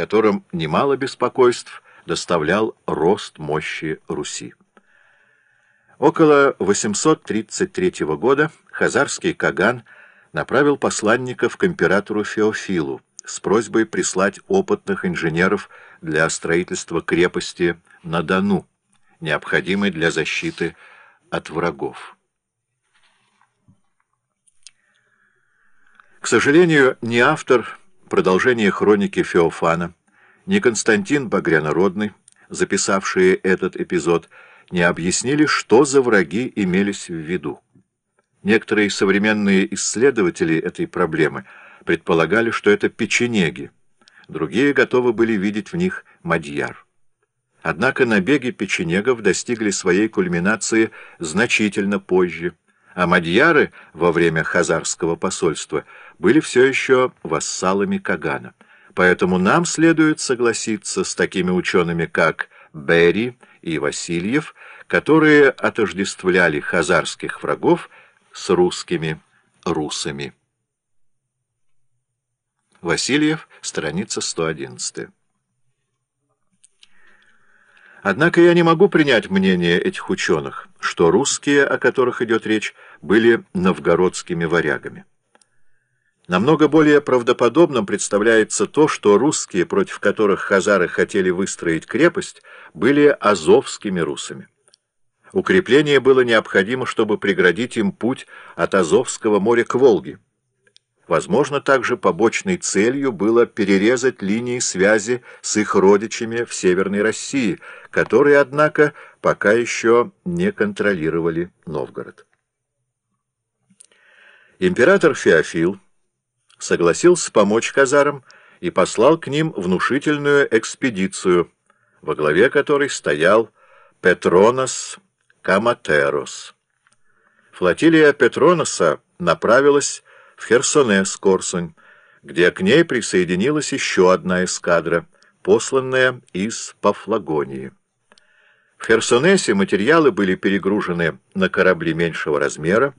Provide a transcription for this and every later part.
которым немало беспокойств доставлял рост мощи Руси. Около 833 года хазарский Каган направил посланников к императору Феофилу с просьбой прислать опытных инженеров для строительства крепости на Дону, необходимой для защиты от врагов. К сожалению, ни автор продолжения хроники Феофана, ни Константин Багрянородный, записавшие этот эпизод, не объяснили, что за враги имелись в виду. Некоторые современные исследователи этой проблемы предполагали, что это печенеги, другие готовы были видеть в них мадьяр. Однако набеги печенегов достигли своей кульминации значительно позже, а мадьяры во время хазарского посольства были все еще вассалами Кагана. Поэтому нам следует согласиться с такими учеными, как Берри и Васильев, которые отождествляли хазарских врагов с русскими русами. Васильев, страница 111. Однако я не могу принять мнение этих ученых, что русские, о которых идет речь, были новгородскими варягами. Намного более правдоподобным представляется то, что русские, против которых хазары хотели выстроить крепость, были азовскими русами. Укрепление было необходимо, чтобы преградить им путь от Азовского моря к Волге. Возможно, также побочной целью было перерезать линии связи с их родичами в Северной России, которые, однако, пока еще не контролировали Новгород. Император Феофил согласился помочь казарам и послал к ним внушительную экспедицию, во главе которой стоял Петронос Каматерос. Флотилия Петроноса направилась в Херсонес-Корсунь, где к ней присоединилась еще одна эскадра, посланная из Пафлагонии. В Херсонесе материалы были перегружены на корабли меньшего размера,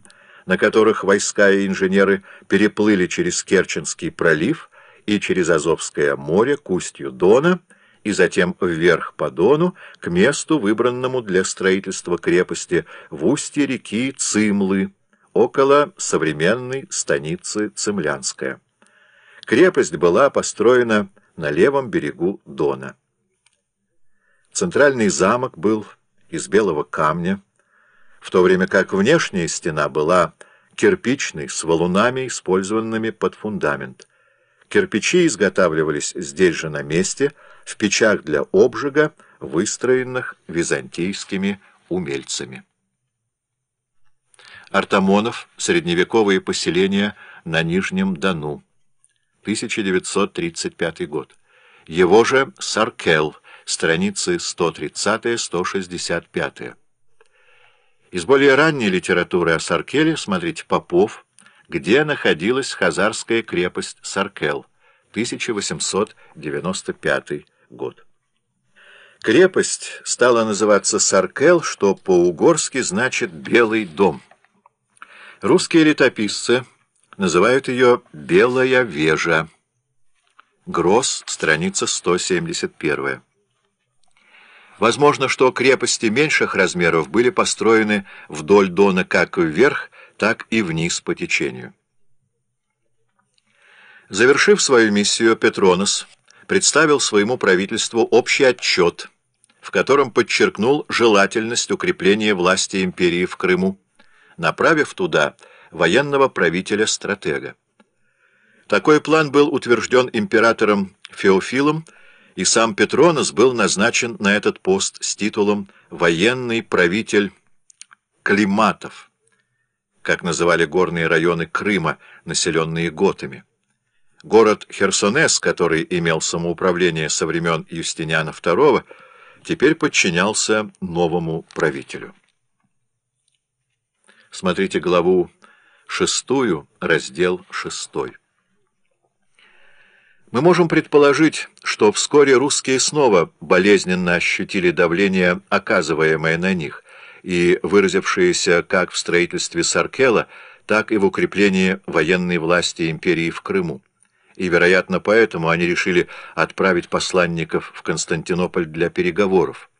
на которых войска и инженеры переплыли через Керченский пролив и через Азовское море к устью Дона и затем вверх по Дону к месту, выбранному для строительства крепости в устье реки Цимлы, около современной станицы Цимлянская. Крепость была построена на левом берегу Дона. Центральный замок был из белого камня, в то время как внешняя стена была кирпичной, с валунами, использованными под фундамент. Кирпичи изготавливались здесь же на месте, в печах для обжига, выстроенных византийскими умельцами. Артамонов. Средневековые поселения на Нижнем Дону. 1935 год. Его же Саркел. Страницы 130-165. Из более ранней литературы о Саркеле смотрите Попов, где находилась хазарская крепость Саркел, 1895 год. Крепость стала называться Саркел, что по-угорски значит «белый дом». Русские летописцы называют ее «белая вежа». Гросс, страница 171. Возможно, что крепости меньших размеров были построены вдоль Дона как вверх, так и вниз по течению. Завершив свою миссию, Петронос представил своему правительству общий отчет, в котором подчеркнул желательность укрепления власти империи в Крыму, направив туда военного правителя-стратега. Такой план был утвержден императором Феофилом, и сам Петронос был назначен на этот пост с титулом «военный правитель Климатов», как называли горные районы Крыма, населенные готами. Город Херсонес, который имел самоуправление со времен Юстиниана II, теперь подчинялся новому правителю. Смотрите главу шестую, раздел шестой. Мы можем предположить, что вскоре русские снова болезненно ощутили давление, оказываемое на них, и выразившееся как в строительстве Саркела, так и в укреплении военной власти империи в Крыму. и, вероятно, поэтому они решили отправить посланников в Константинополь для переговоров.